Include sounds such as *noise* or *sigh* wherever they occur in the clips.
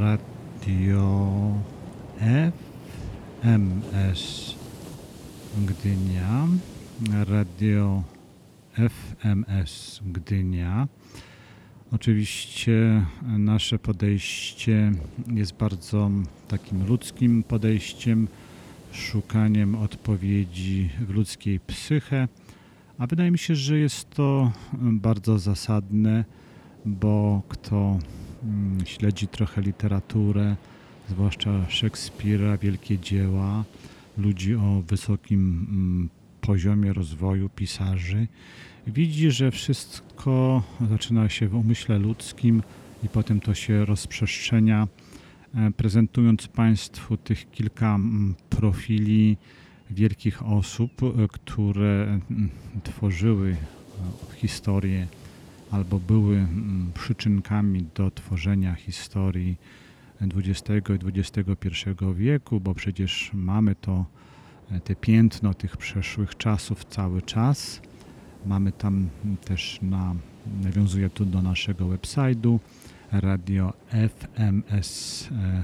Radio FMS Gdynia, Radio FMS Gdynia. Oczywiście nasze podejście jest bardzo takim ludzkim podejściem, szukaniem odpowiedzi w ludzkiej psyche, a wydaje mi się, że jest to bardzo zasadne, bo kto śledzi trochę literaturę, zwłaszcza Szekspira, wielkie dzieła, ludzi o wysokim mm, poziomie rozwoju, pisarzy, widzi, że wszystko zaczyna się w umyśle ludzkim i potem to się rozprzestrzenia, e, prezentując Państwu tych kilka mm, profili wielkich osób, e, które mm, tworzyły e, historię albo były mm, przyczynkami do tworzenia historii XX i XXI wieku, bo przecież mamy to te piętno tych przeszłych czasów cały czas. Mamy tam też na, nawiązuję tu do naszego website'u radio fms e,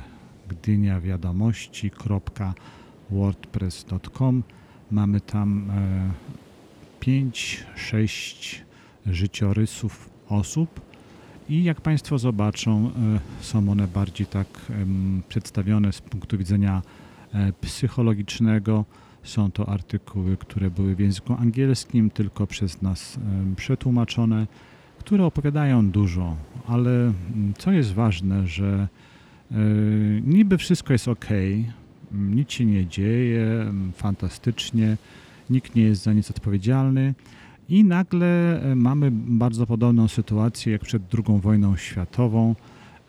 gdynia wiadomości.wordpress.com Mamy tam 5-6 e, życiorysów osób i jak Państwo zobaczą, e, są one bardziej tak przedstawione z punktu widzenia psychologicznego, są to artykuły, które były w języku angielskim, tylko przez nas przetłumaczone, które opowiadają dużo, ale mm, co jest ważne, że e, niby wszystko jest ok, nic się nie dzieje, fantastycznie, nikt nie jest za nic odpowiedzialny. I nagle e, mamy bardzo podobną sytuację jak przed II wojną światową.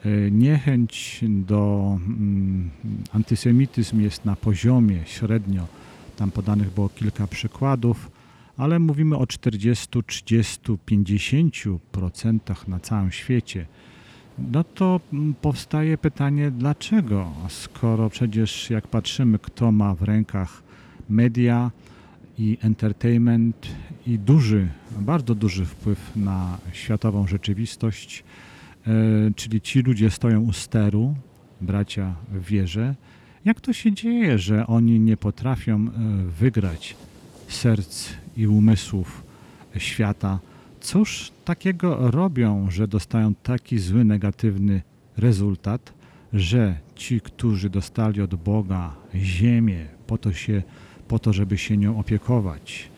E, niechęć do mm, antysemityzm jest na poziomie średnio tam podanych było kilka przykładów, ale mówimy o 40, 30, 50% na całym świecie. No to mm, powstaje pytanie, dlaczego? Skoro przecież jak patrzymy, kto ma w rękach media i entertainment i duży, bardzo duży wpływ na światową rzeczywistość, e, czyli ci ludzie stoją u steru, bracia w wierze, jak to się dzieje, że oni nie potrafią e, wygrać serc i umysłów świata? Cóż takiego robią, że dostają taki zły, negatywny rezultat, że ci, którzy dostali od Boga ziemię po to, się, po to żeby się nią opiekować,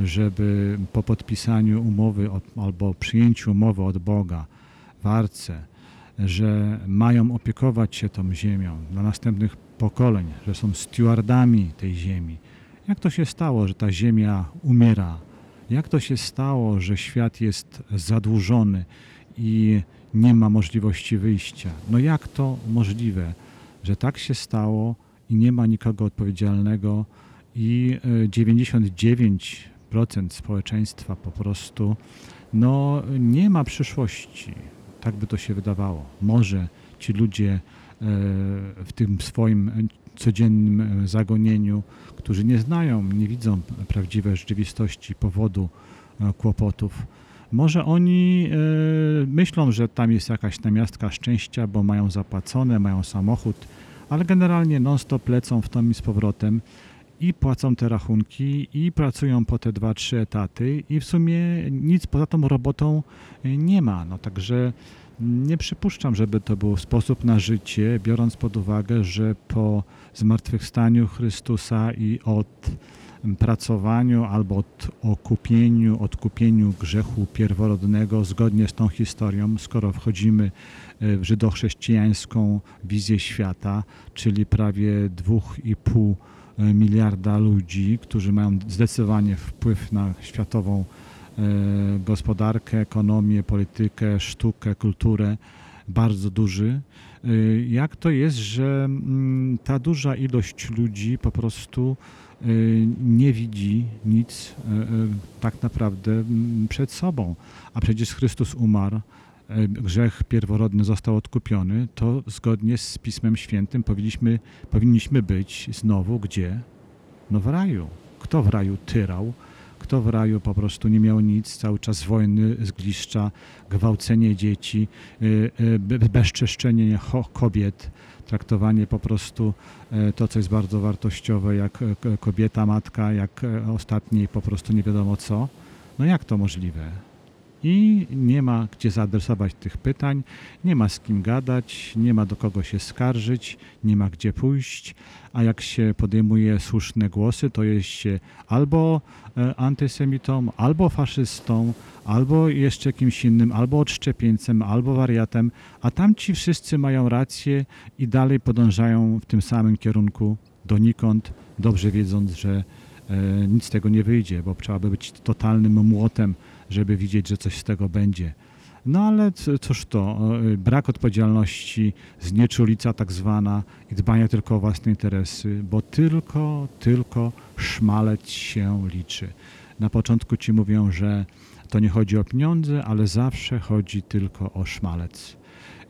żeby po podpisaniu umowy albo przyjęciu umowy od Boga w arce, że mają opiekować się tą ziemią dla następnych pokoleń, że są stewardami tej ziemi. Jak to się stało, że ta ziemia umiera? Jak to się stało, że świat jest zadłużony i nie ma możliwości wyjścia? No jak to możliwe, że tak się stało i nie ma nikogo odpowiedzialnego i 99% e, społeczeństwa po prostu no, nie ma przyszłości. Tak by to się wydawało. Może ci ludzie w tym swoim codziennym zagonieniu, którzy nie znają, nie widzą prawdziwej rzeczywistości powodu e, kłopotów. Może oni e, myślą, że tam jest jakaś namiastka szczęścia, bo mają zapłacone, mają samochód, ale generalnie non-stop lecą w tom i z powrotem i płacą te rachunki i pracują po te dwa, trzy etaty i w sumie nic poza tą robotą nie ma. No także nie przypuszczam, żeby to był sposób na życie, biorąc pod uwagę, że po zmartwychwstaniu Chrystusa i od pracowaniu albo od okupieniu, odkupieniu grzechu pierworodnego zgodnie z tą historią, skoro wchodzimy e, w żydochrześcijańską wizję świata, czyli prawie 2,5 e, miliarda ludzi, którzy mają zdecydowanie wpływ na światową E, gospodarkę, ekonomię, politykę, sztukę, kulturę bardzo duży. E, jak to jest, że mm, ta duża ilość ludzi po prostu e, nie widzi nic tak naprawdę mm, przed sobą, a przecież Chrystus umarł, grzech pierworodny został odkupiony, to zgodnie z Pismem Świętym powinniśmy, powinniśmy być znowu gdzie? No w raju. Kto w raju tyrał? kto w raju po prostu nie miał nic, cały czas wojny, zgliszcza, gwałcenie dzieci, y, be- bezczeszczenie kobiet, traktowanie po prostu e, to, co jest bardzo wartościowe, jak e, kobieta, matka, jak e, ostatniej po prostu nie wiadomo co. No jak to możliwe? I nie ma gdzie zaadresować tych pytań, nie ma z kim gadać, nie ma do kogo się skarżyć, nie ma gdzie pójść, a jak się podejmuje słuszne głosy, to jest się albo e, antysemitą, albo faszystą, albo jeszcze kimś innym, albo odszczepieńcem, albo wariatem, a tamci wszyscy mają rację i dalej podążają w tym samym kierunku donikąd, dobrze wiedząc, że e, nic z tego nie wyjdzie, bo trzeba by być totalnym młotem, żeby widzieć, że coś z tego będzie. No ale cóż to, e, brak odpowiedzialności, znieczulica tak zwana i dbanie tylko o własne interesy, bo tylko, tylko szmalec się liczy. Na początku ci mówią, że to nie chodzi o pieniądze, ale zawsze chodzi tylko o szmalec.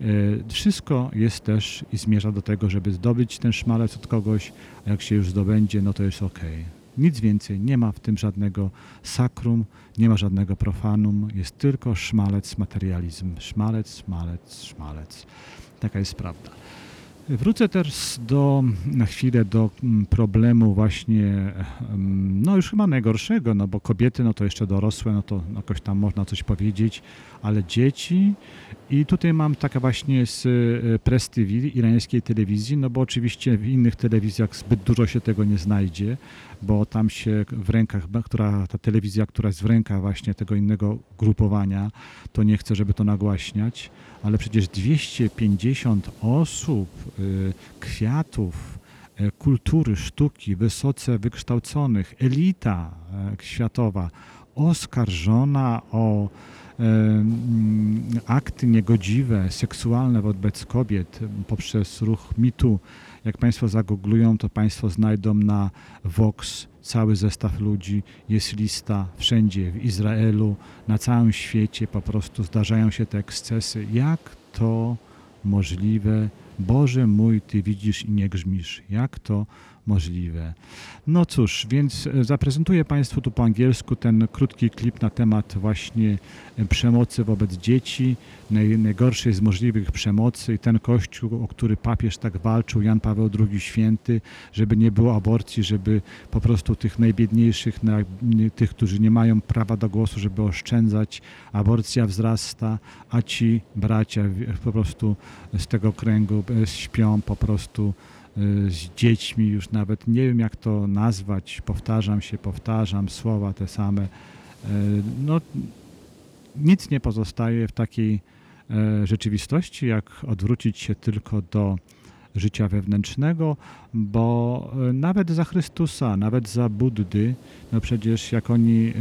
E, Wszystko jest też i zmierza do tego, żeby zdobyć ten szmalec od kogoś, a jak się już zdobędzie, no to jest ok. Nic więcej, nie ma w tym żadnego sakrum, nie ma żadnego profanum, jest tylko szmalec, materializm. Szmalec, szmalec, szmalec. Taka jest prawda. Wrócę też do, na chwilę do mm, problemu właśnie, no już chyba najgorszego, no bo kobiety, no to jeszcze dorosłe, no to jakoś tam można coś powiedzieć, ale dzieci i tutaj mam taka właśnie z e, Press TV, irańskiej telewizji, no bo oczywiście w innych telewizjach zbyt dużo się tego nie znajdzie, bo tam się w rękach, która, ta telewizja, która jest w rękach właśnie tego innego grupowania, to nie chcę, żeby to nagłaśniać, ale przecież 250 osób, y, kwiatów, e, kultury, sztuki, wysoce wykształconych, elita e, światowa, oskarżona o e, akty niegodziwe, seksualne wobec kobiet poprzez ruch mitu. Jak Państwo zagooglują, to Państwo znajdą na Vox cały zestaw ludzi, jest lista wszędzie, w Izraelu, na całym świecie po prostu zdarzają się te ekscesy. Jak to możliwe? Boże mój, Ty widzisz i nie grzmisz. Jak to możliwe? No cóż, więc e, zaprezentuję Państwu tu po angielsku ten krótki klip na temat właśnie e, przemocy wobec dzieci, naj, najgorszej z możliwych przemocy i ten kościół, o który papież tak walczył, Jan Paweł II Święty, żeby nie było aborcji, żeby po prostu tych najbiedniejszych, naj, tych, którzy nie mają prawa do głosu, żeby oszczędzać. Aborcja wzrasta, a ci bracia po prostu z tego kręgu śpią po prostu e, z dziećmi, już nawet nie wiem jak to nazwać, powtarzam się, powtarzam, słowa te same. E, No, nic nie pozostaje w takiej e, rzeczywistości, jak odwrócić się tylko do życia wewnętrznego, bo e, nawet za Chrystusa, nawet za Buddy, no przecież jak oni, e,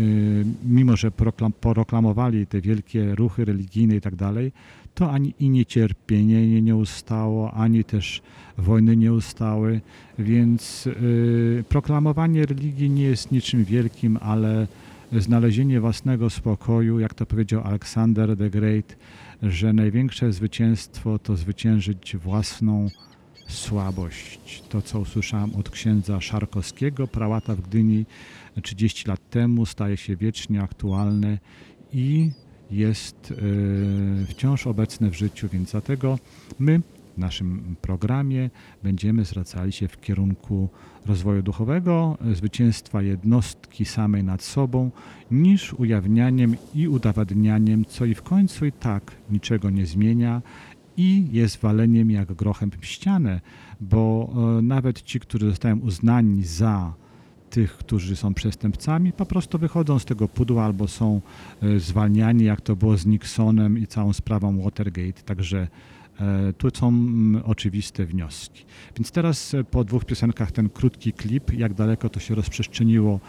mimo że proklam, proklamowali te wielkie ruchy religijne i tak dalej, to ani i niecierpienie nie, nie ustało, ani też wojny nie ustały, więc e, proklamowanie religii nie jest niczym wielkim, ale znalezienie własnego spokoju, jak to powiedział Aleksander the Great, że największe zwycięstwo to zwyciężyć własną słabość. To, co usłyszałem od księdza Szarkowskiego, prałata w Gdyni 30 lat temu, staje się wiecznie aktualne i jest e, wciąż obecne w życiu, więc dlatego my w naszym programie będziemy zwracali się w kierunku rozwoju duchowego, zwycięstwa jednostki samej nad sobą, niż ujawnianiem i udowadnianiem, co i w końcu i tak niczego nie zmienia i jest waleniem jak grochem w ścianę, bo e, nawet ci, którzy zostają uznani za tych, którzy są przestępcami, po prostu wychodzą z tego pudła albo są e, zwalniani, jak to było z Nixonem i całą sprawą Watergate. Także e, tu są mm, oczywiste wnioski. Więc teraz e, po dwóch piosenkach ten krótki klip, jak daleko to się rozprzestrzeniło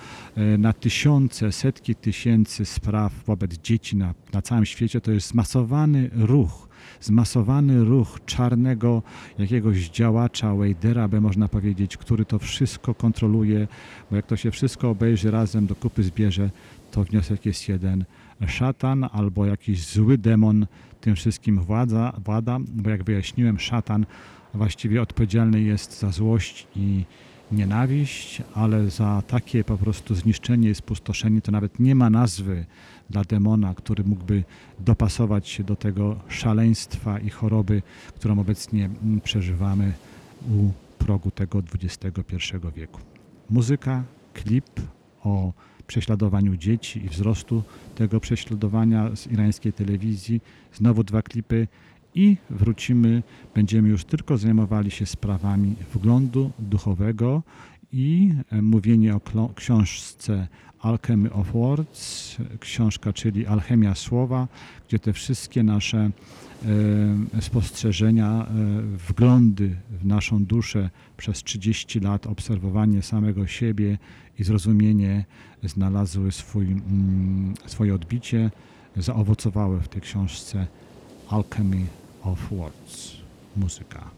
na tysiące, setki tysięcy spraw wobec dzieci na, na całym świecie, to jest zmasowany ruch zmasowany ruch czarnego jakiegoś działacza, Wejdera, by można powiedzieć, który to wszystko kontroluje, bo jak to się wszystko obejrzy razem, do kupy zbierze, to wniosek jest jeden. Szatan albo jakiś zły demon tym wszystkim władza, włada, bo jak wyjaśniłem, szatan właściwie odpowiedzialny jest za złość i nienawiść, ale za takie po prostu zniszczenie i spustoszenie to nawet nie ma nazwy dla demona, który mógłby dopasować się do tego szaleństwa i choroby, którą obecnie mm, przeżywamy u progu tego XXI wieku. Muzyka, klip o prześladowaniu dzieci i wzrostu tego prześladowania z irańskiej telewizji. Znowu dwa klipy i wrócimy, będziemy już tylko zajmowali się sprawami wglądu duchowego i e, mówienie o książce Alchemy of Words, książka, czyli Alchemia Słowa, gdzie te wszystkie nasze e, spostrzeżenia, e, wglądy w naszą duszę przez 30 lat, obserwowanie samego siebie i zrozumienie znalazły swój, mm, swoje odbicie, zaowocowały w tej książce Alchemy of Words, muzyka.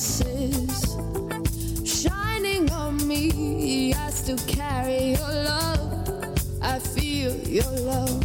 Senses shining on me. I still carry your love, I feel your love.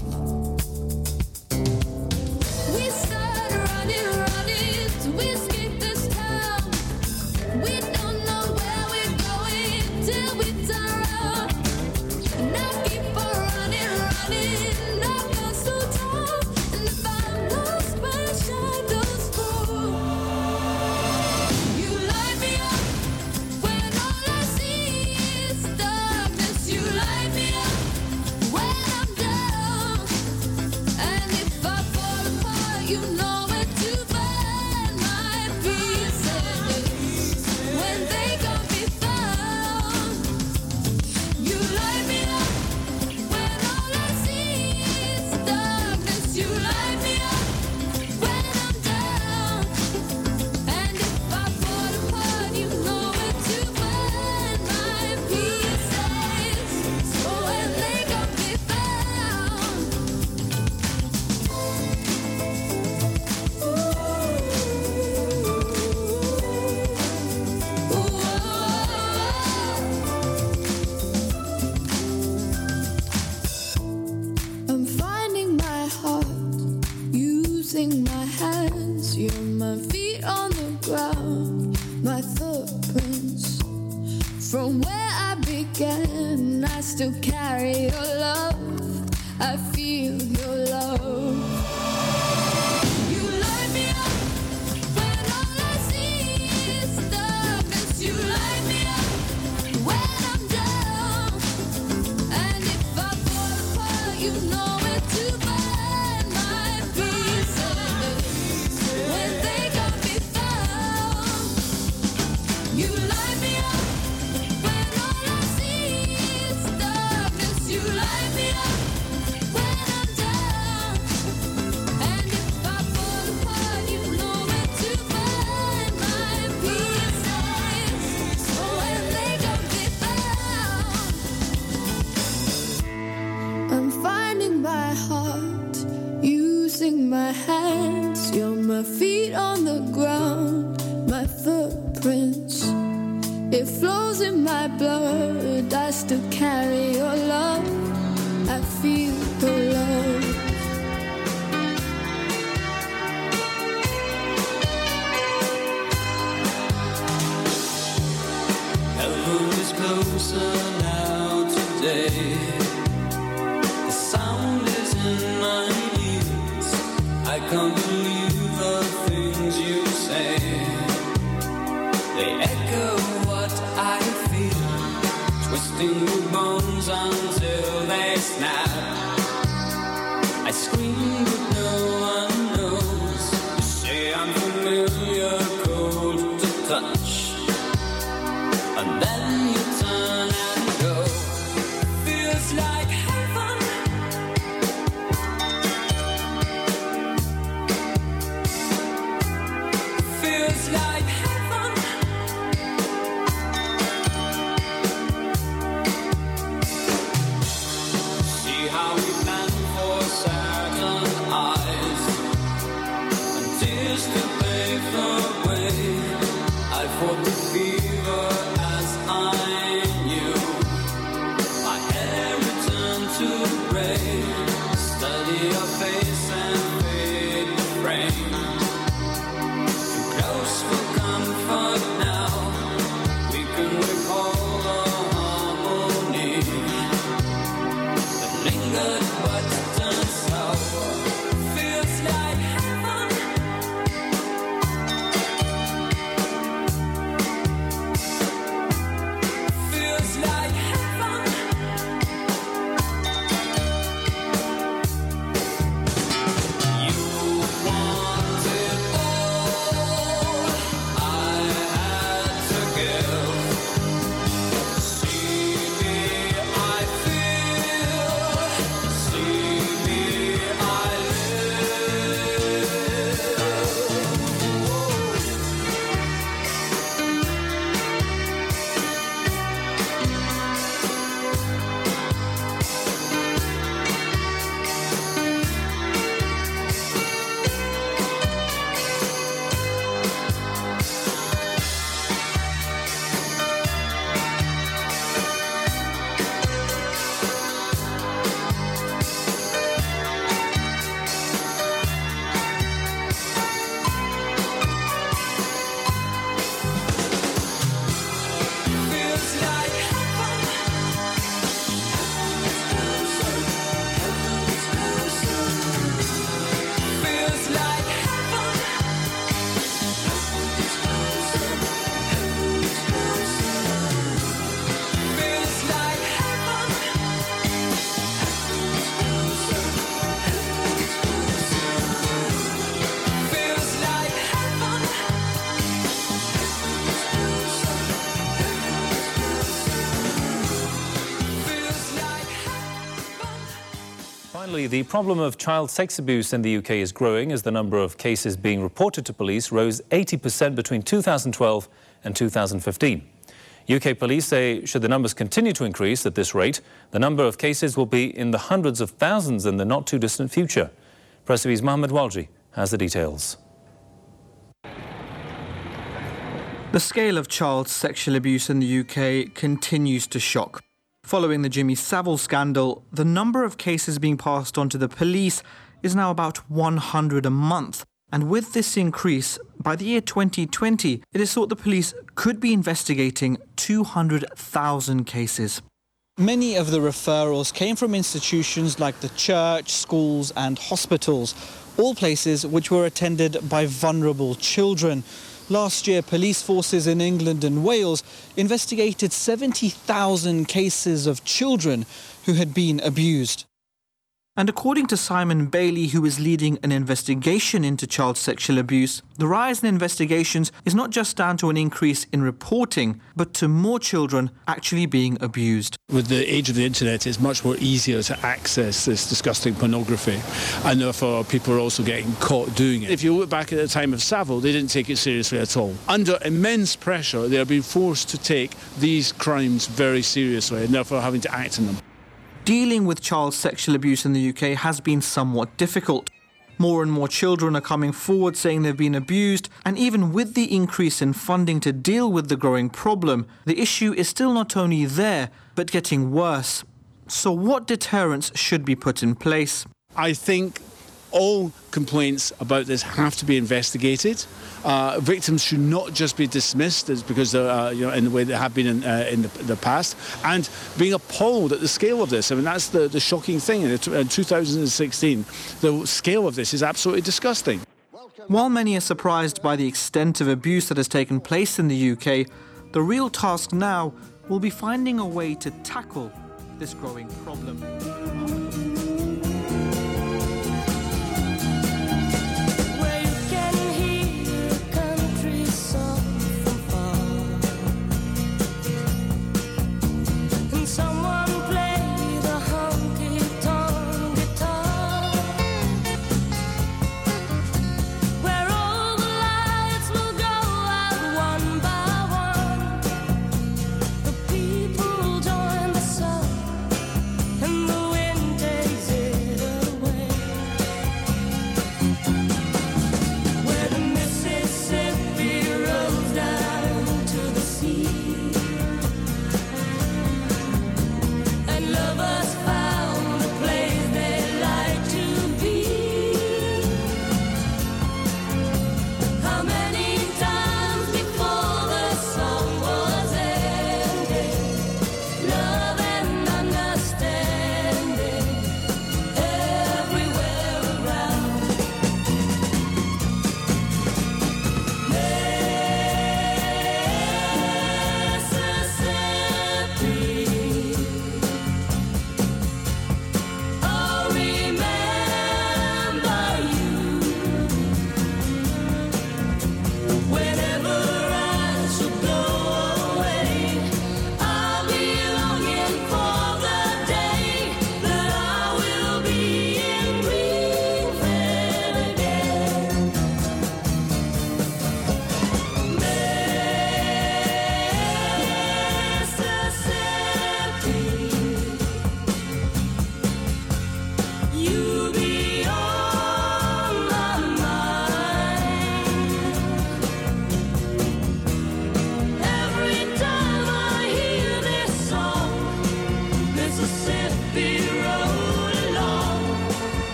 The problem of child sex abuse in the UK is growing as the number of cases being reported to police rose 80% between 2012 and 2015. UK police say should the numbers continue to increase at this rate, the number of cases will be in the hundreds of thousands in the not too distant future. Press TV's Mohammed Walji has the details. The scale of child sexual abuse in the UK continues to shock. Following the Jimmy Savile scandal, the number of cases being passed on to the police is now about 100 a month. And with this increase, by the year 2020, it is thought the police could be investigating 200,000 cases. Many of the referrals came from institutions like the church, schools, and hospitals, all places which were attended by vulnerable children. Last year, police forces in England and Wales investigated 70,000 cases of children who had been abused. And according to Simon Bailey, who is leading an investigation into child sexual abuse, the rise in investigations is not just down to an increase in reporting, but to more children actually being abused. With the age of the internet, it's much more easier to access this disgusting pornography, and therefore people are also getting caught doing it. If you look back at the time of Savile, they didn't take it seriously at all. Under immense pressure, they are being forced to take these crimes very seriously, and therefore having to act on them. Dealing with child sexual abuse in the UK has been somewhat difficult. More and more children are coming forward saying they've been abused, and even with the increase in funding to deal with the growing problem, the issue is still not only there, but getting worse. So, what deterrents should be put in place? I think all complaints about this have to be investigated. Uh, victims should not just be dismissed as because uh, you know, in the way they have been in, uh, in the, the past, and being appalled at the scale of this. I mean, that's the, the shocking thing. In, in 2016, the scale of this is absolutely disgusting. While many are surprised by the extent of abuse that has taken place in the UK, the real task now will be finding a way to tackle this growing problem. Someone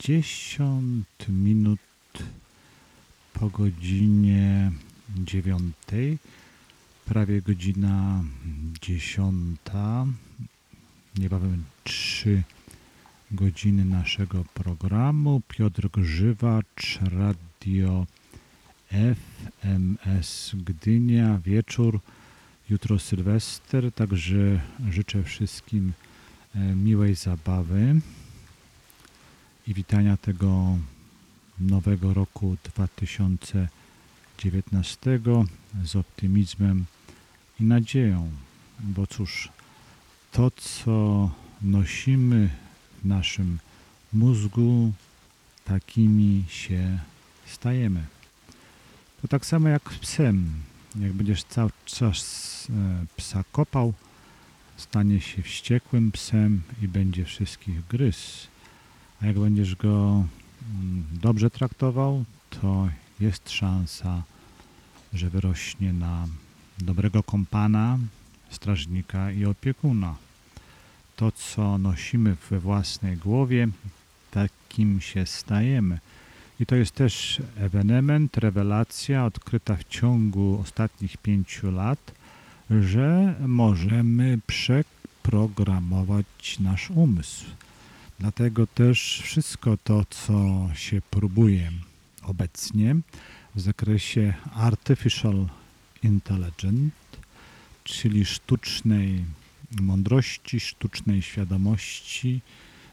50 minut po godzinie 9, prawie godzina 10, niebawem 3 godziny naszego programu. Piotr Grzywacz, Radio FMS Gdynia, wieczór, jutro Sylwester, także życzę wszystkim e, miłej zabawy i witania tego nowego roku 2019 z optymizmem i nadzieją, bo cóż, to co nosimy w naszym mózgu, takimi się stajemy. To tak samo jak psem. Jak będziesz cały czas e, psa kopał, stanie się wściekłym psem i będzie wszystkich gryz. A jak będziesz go mm, dobrze traktował, to jest szansa, że wyrośnie na dobrego kompana, strażnika i opiekuna. To, co nosimy we własnej głowie, takim się stajemy. I to jest też ewenement, rewelacja odkryta w ciągu ostatnich pięciu lat, że możemy przeprogramować nasz umysł. Dlatego też wszystko to, co się próbuje obecnie w zakresie artificial intelligence, czyli sztucznej mądrości, sztucznej świadomości,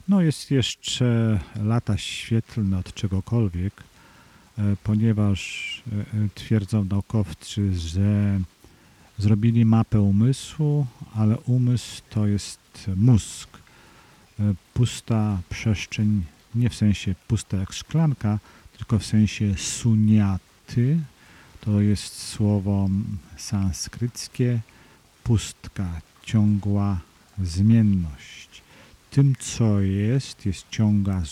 no jest jeszcze lata świetlne od czegokolwiek, e, ponieważ e, e, twierdzą naukowcy, że zrobili mapę umysłu, ale umysł to jest mózg. E, Pusta przestrzeń, nie w sensie pusta jak szklanka, tylko w sensie suniaty. To jest słowo sanskryckie, pustka, ciągła zmienność. Tym, co jest, jest ciągła,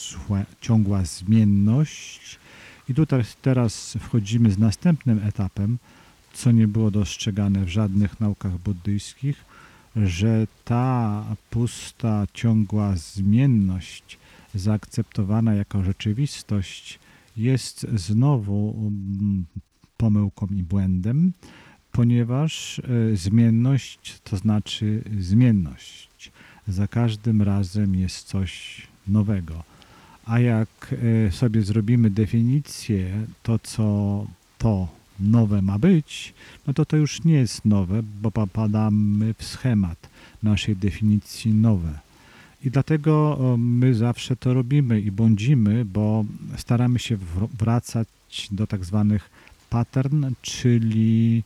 ciągła zmienność. I tutaj teraz wchodzimy z następnym etapem, co nie było dostrzegane w żadnych naukach buddyjskich, że ta pusta, ciągła zmienność zaakceptowana jako rzeczywistość jest znowu mm, pomyłką i błędem, ponieważ e, zmienność to znaczy zmienność. Za każdym razem jest coś nowego. A jak e, sobie zrobimy definicję, to co to nowe ma być, no to to już nie jest nowe, bo popadamy w schemat naszej definicji nowe. I dlatego my zawsze to robimy i błądzimy, bo staramy się wr- wracać do tak zwanych pattern, czyli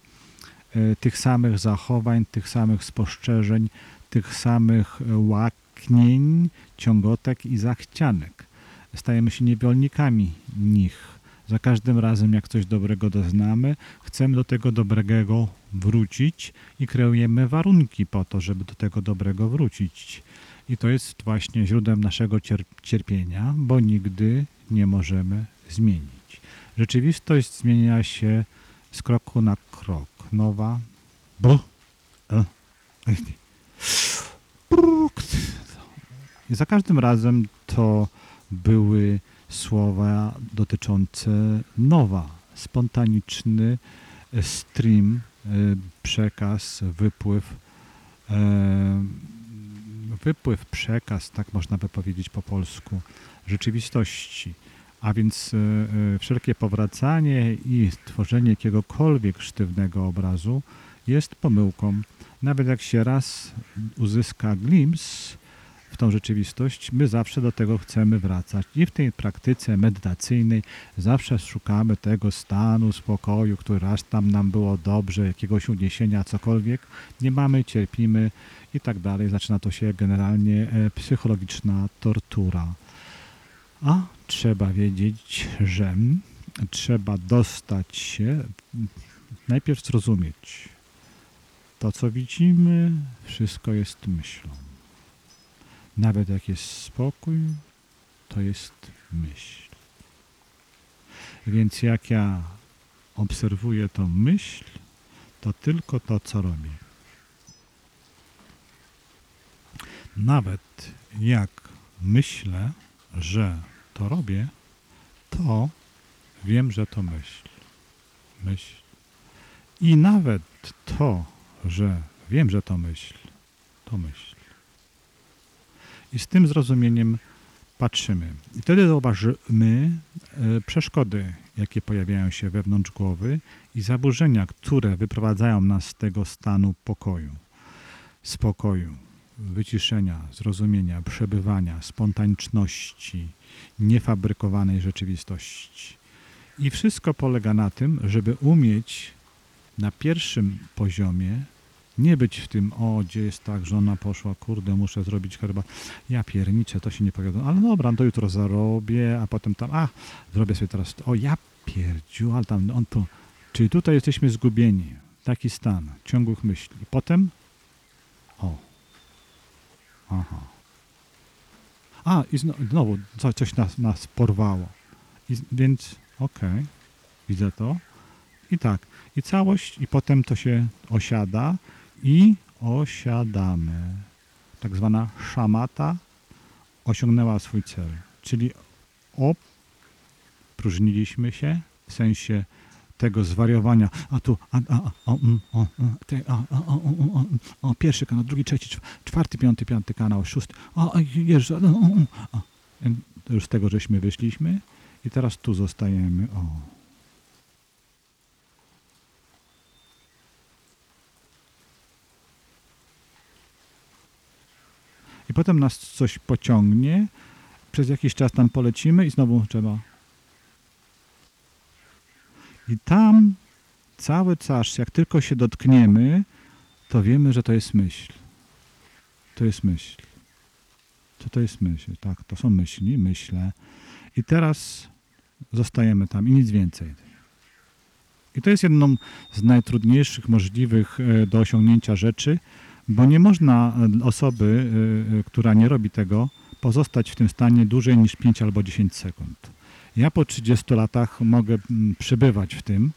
e, tych samych zachowań, tych samych spostrzeżeń, tych samych e, łaknień, ciągotek i zachcianek. Stajemy się niewolnikami nich. Za każdym razem, jak coś dobrego doznamy, chcemy do tego dobrego wrócić i kreujemy warunki po to, żeby do tego dobrego wrócić. I to jest właśnie źródłem naszego cier- cierpienia, bo nigdy nie możemy zmienić. Rzeczywistość zmienia się z kroku na krok. Nowa. E, Bruk. I za każdym razem to były słowa dotyczące nowa, spontaniczny e, stream, e, przekaz, wypływ, e, wypływ, przekaz, tak można by powiedzieć po polsku, rzeczywistości. A więc wszelkie powracanie i tworzenie jakiegokolwiek sztywnego obrazu jest pomyłką. Nawet jak się raz uzyska glimpse tą rzeczywistość, my zawsze do tego chcemy wracać. I w tej praktyce medytacyjnej zawsze szukamy tego stanu spokoju, który raz tam nam było dobrze, jakiegoś uniesienia, cokolwiek. Nie mamy, cierpimy i tak dalej. Zaczyna to się generalnie e, psychologiczna tortura. A trzeba wiedzieć, że trzeba dostać się, najpierw zrozumieć. To, co widzimy, wszystko jest myślą. Nawet jak jest spokój, to jest myśl. Więc jak ja obserwuję tą myśl, to tylko to, co robię. Nawet jak myślę, że to robię, to wiem, że to myśl. Myśl. I nawet to, że wiem, że to myśl, to myśl. I z tym zrozumieniem patrzymy. I wtedy zauważymy e, przeszkody, jakie pojawiają się wewnątrz głowy i zaburzenia, które wyprowadzają nas z tego stanu pokoju, spokoju, wyciszenia, zrozumienia, przebywania, spontaniczności, niefabrykowanej rzeczywistości. I wszystko polega na tym, żeby umieć na pierwszym poziomie nie być w tym, o, gdzie jest tak, żona poszła, kurde, muszę zrobić herba. Ja pierniczę, to się nie powiodło, ale dobra, no to jutro zarobię, a potem tam, a, zrobię sobie teraz, to. o, ja pierdziu, ale tam, on to, czyli tutaj jesteśmy zgubieni, taki stan ciągłych myśli. Potem, o, aha, A, i znowu, znowu co, coś nas, nas porwało. I, więc okej, widzę to. I tak, i całość, i potem to się osiada i osiadamy. Tak zwana szamata osiągnęła swój cel, czyli opróżniliśmy się w sensie tego zwariowania, a tu, a, a, a, o, mm, o, a, te, a, a, o, o, o, pierwszy kanał, drugi, trzeci, czw- czwarty, piąty, piąty kanał, szósty, o. To Już z tego żeśmy wyszliśmy i teraz tu zostajemy, o. I potem nas coś pociągnie, przez jakiś czas tam polecimy i znowu trzeba i tam cały czas, jak tylko się dotkniemy, to wiemy, że to jest myśl. To jest myśl. Co to jest myśl? Tak, to są myśli, myślę. I teraz zostajemy tam i nic więcej. I to jest jedną z najtrudniejszych możliwych e, do osiągnięcia rzeczy, bo nie można e, osoby, e, e, która nie robi tego, pozostać w tym stanie dłużej niż 5 albo 10 sekund. Ja po 30 latach mogę przebywać w tym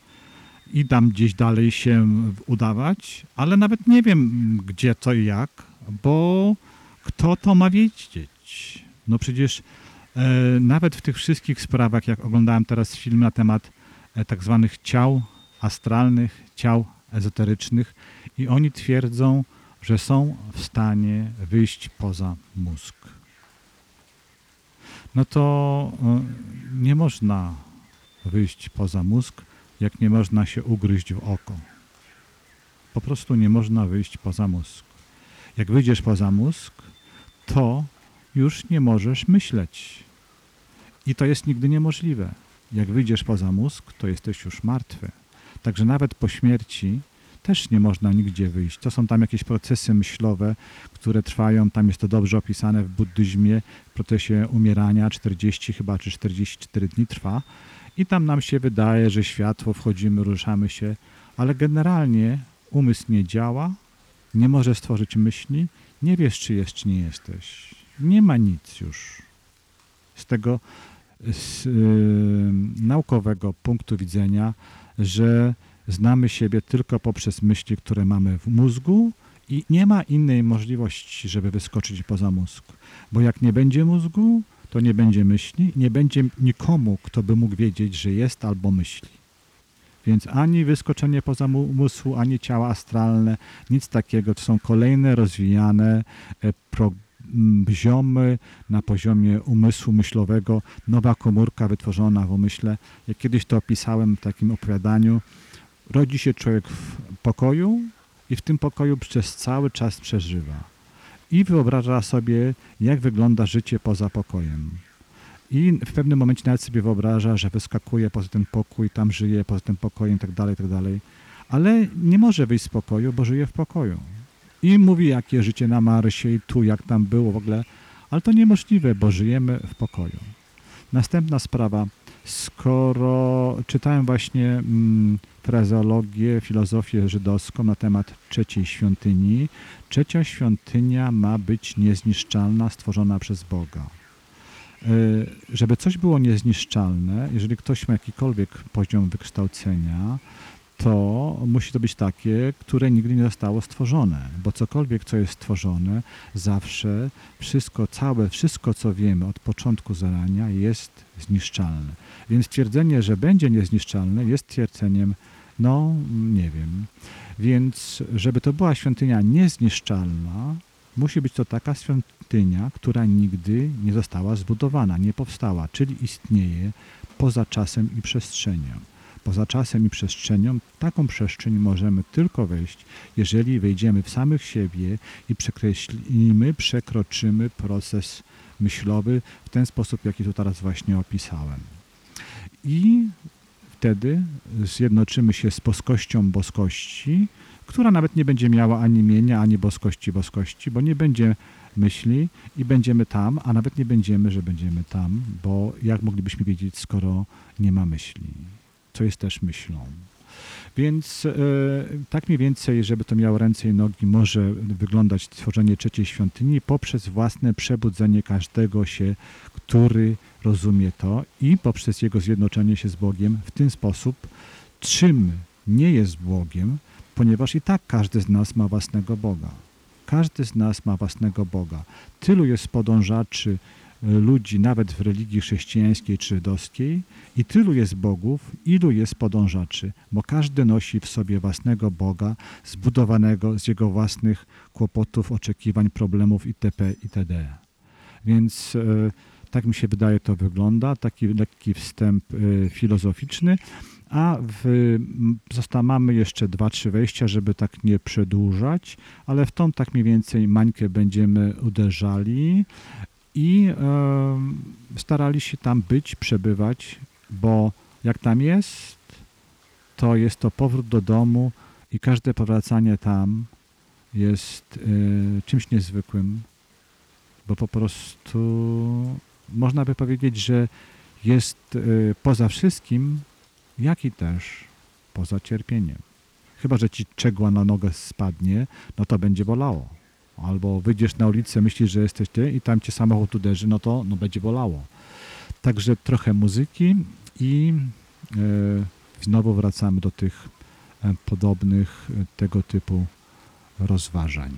i tam gdzieś dalej się udawać, ale nawet nie wiem gdzie, co i jak, bo kto to ma wiedzieć? No przecież e, nawet w tych wszystkich sprawach, jak oglądałem teraz film na temat e, tak zwanych ciał astralnych, ciał ezoterycznych i oni twierdzą, że są w stanie wyjść poza mózg no to e, nie można wyjść poza mózg, jak nie można się ugryźć w oko. Po prostu nie można wyjść poza mózg. Jak wyjdziesz poza mózg, to już nie możesz myśleć. I to jest nigdy niemożliwe. Jak wyjdziesz poza mózg, to jesteś już martwy. Także nawet po śmierci też nie można nigdzie wyjść. To są tam jakieś procesy myślowe, które trwają, tam jest to dobrze opisane w buddyzmie, w procesie umierania 40 chyba czy 44 dni trwa i tam nam się wydaje, że światło wchodzimy, ruszamy się, ale generalnie umysł nie działa, nie może stworzyć myśli, nie wiesz czy jest, czy nie jesteś. Nie ma nic już. Z tego z, naukowego punktu widzenia, że znamy siebie tylko poprzez myśli, które mamy w mózgu i nie ma innej możliwości, żeby wyskoczyć poza mózg. Bo jak nie będzie mózgu, to nie będzie myśli, nie będzie nikomu, kto by mógł wiedzieć, że jest albo myśli. Więc ani wyskoczenie poza umysłu, ani ciała astralne, nic takiego. To są kolejne rozwijane e, poziomy na poziomie umysłu myślowego, nowa komórka wytworzona w umyśle. Jak kiedyś to opisałem w takim opowiadaniu, rodzi się człowiek w pokoju i w tym pokoju przez cały czas przeżywa. I wyobraża sobie, jak wygląda życie poza pokojem. I w pewnym momencie nawet sobie wyobraża, że wyskakuje poza ten pokój, tam żyje poza tym pokojem, tak dalej, tak. Ale nie może wyjść z pokoju, bo żyje w pokoju. I mówi, jakie życie na Marsie i tu, jak tam było w ogóle. Ale to niemożliwe, bo żyjemy w pokoju. Następna sprawa. Skoro czytałem właśnie mm, frazeologię, filozofię żydowską na temat trzeciej świątyni, trzecia świątynia ma być niezniszczalna, stworzona przez Boga. Y, Żeby coś było niezniszczalne, jeżeli ktoś ma jakikolwiek poziom wykształcenia, to musi to być takie, które nigdy nie zostało stworzone, bo cokolwiek, co jest stworzone, zawsze wszystko, całe, wszystko, co wiemy od początku zarania jest zniszczalne. Więc twierdzenie, że będzie niezniszczalne jest twierdzeniem, no nie wiem. Więc żeby to była świątynia niezniszczalna, musi być to taka świątynia, która nigdy nie została zbudowana, nie powstała, czyli istnieje poza czasem i przestrzenią. Poza czasem i przestrzenią taką przestrzeń możemy tylko wejść, jeżeli wejdziemy w samych siebie i przekreślimy, przekroczymy proces myślowy w ten sposób, jaki tu teraz właśnie opisałem. I wtedy zjednoczymy się z boskością boskości, która nawet nie będzie miała ani imienia, ani boskości boskości, bo nie będzie myśli i będziemy tam, a nawet nie będziemy, że będziemy tam, bo jak moglibyśmy wiedzieć, skoro nie ma myśli, co jest też myślą. Więc e, tak mniej więcej, żeby to miało ręce i nogi, może wyglądać tworzenie trzeciej świątyni poprzez własne przebudzenie każdego się, który rozumie to i poprzez jego zjednoczenie się z Bogiem w ten sposób, czym nie jest Bogiem, ponieważ i tak każdy z nas ma własnego Boga. Każdy z nas ma własnego Boga. Tylu jest podążaczy ludzi, nawet w religii chrześcijańskiej czy żydowskiej, i tylu jest bogów, ilu jest podążaczy, bo każdy nosi w sobie własnego Boga, zbudowanego z jego własnych kłopotów, oczekiwań, problemów itp. itd. Więc e, tak mi się wydaje, to wygląda, taki lekki wstęp e, filozoficzny, a w, m, zosta, mamy jeszcze dwa, trzy wejścia, żeby tak nie przedłużać, ale w tą tak mniej więcej mańkę będziemy uderzali i starali się tam być, przebywać, bo jak tam jest, to jest to powrót do domu i każde powracanie tam jest e, czymś niezwykłym, bo po prostu można by powiedzieć, że jest e, poza wszystkim, jak i też poza cierpieniem. Chyba, że ci czegła na nogę spadnie, no to będzie bolało. Albo wyjdziesz na ulicę, myślisz, że jesteś ty i tam cię samochód uderzy, no to no będzie bolało. Także trochę muzyki i e, znowu wracamy do tych e, podobnych e, tego typu rozważań.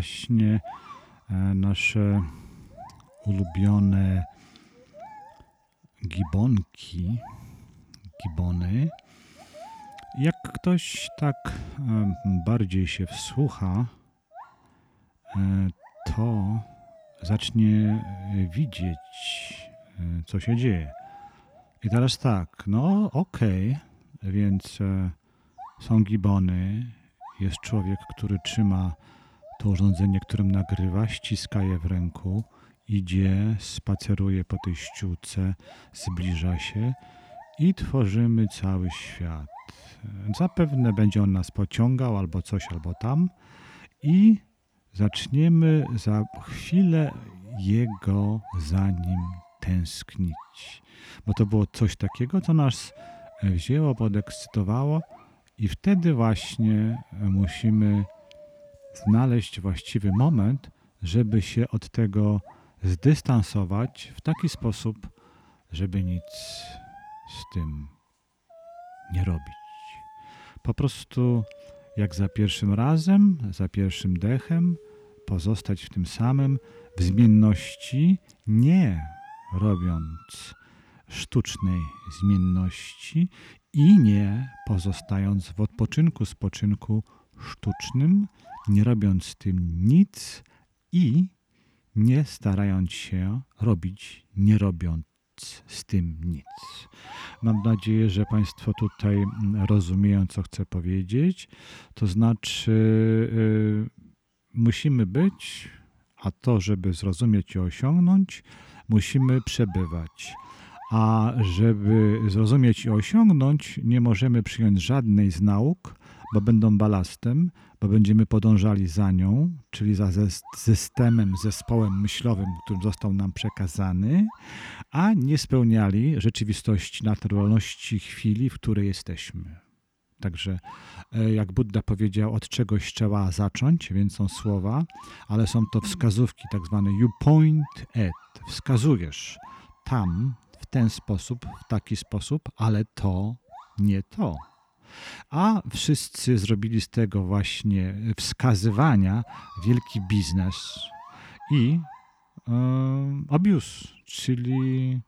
Właśnie e, nasze ulubione gibonki, gibony. Jak ktoś tak e, bardziej się wsłucha, e, to zacznie widzieć, co się dzieje. I teraz tak, no okej, więc e, są gibony, jest człowiek, który trzyma to urządzenie, którym nagrywa, ściska je w ręku, idzie, spaceruje po tej ściółce, zbliża się i tworzymy cały świat. Zapewne będzie on nas pociągał albo coś, albo tam i zaczniemy za chwilę jego za nim tęsknić. Bo to było coś takiego, co nas wzięło, podekscytowało i wtedy właśnie musimy znaleźć właściwy moment, żeby się od tego zdystansować w taki sposób, żeby nic z tym nie robić. Po prostu jak za pierwszym razem, za pierwszym dechem, pozostać w tym samym, w zmienności, nie robiąc sztucznej zmienności i nie pozostając w odpoczynku, spoczynku sztucznym, nie robiąc z tym nic i nie starając się robić, nie robiąc z tym nic. Mam nadzieję, że Państwo tutaj mm, rozumieją, co chcę powiedzieć. To znaczy, yy, musimy być, a to, żeby zrozumieć i osiągnąć, musimy przebywać. A żeby zrozumieć i osiągnąć, nie możemy przyjąć żadnej z nauk, bo będą balastem, bo będziemy podążali za nią, czyli za systemem, zespołem myślowym, który został nam przekazany, a nie spełniali rzeczywistości, naturalności chwili, w której jesteśmy. Także, e, jak Buddha powiedział, od czegoś trzeba zacząć, więc są słowa, ale są to wskazówki, tak zwane you point at, wskazujesz tam, w ten sposób, w taki sposób, ale to nie to. A wszyscy zrobili z tego właśnie wskazywania wielki biznes i e, abuse, czyli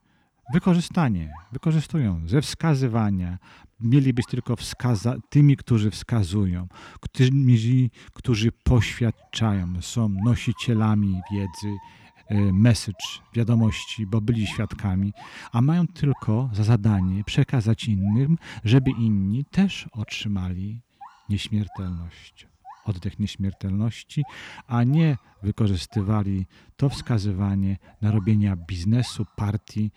wykorzystanie. Wykorzystują ze wskazywania. Mieli być tylko wskaza- tymi, którzy wskazują, tymi, którzy poświadczają, są nosicielami wiedzy, message, wiadomości, bo byli świadkami, a mają tylko za zadanie przekazać innym, żeby inni też otrzymali nieśmiertelność, oddech nieśmiertelności, a nie wykorzystywali to wskazywanie na robienia biznesu, partii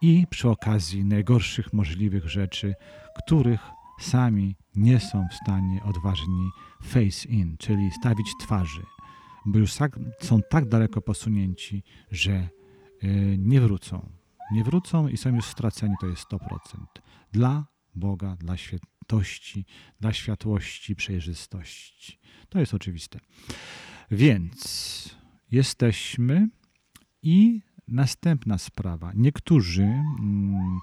i przy okazji najgorszych możliwych rzeczy, których sami nie są w stanie odważni face in, czyli stawić twarzy, bo już tak, są tak daleko posunięci, że e, nie wrócą. Nie wrócą i są już straceni, to jest 100%. Dla Boga, dla świętości, dla światłości, przejrzystości. To jest oczywiste. Więc jesteśmy i następna sprawa. Niektórzy mm,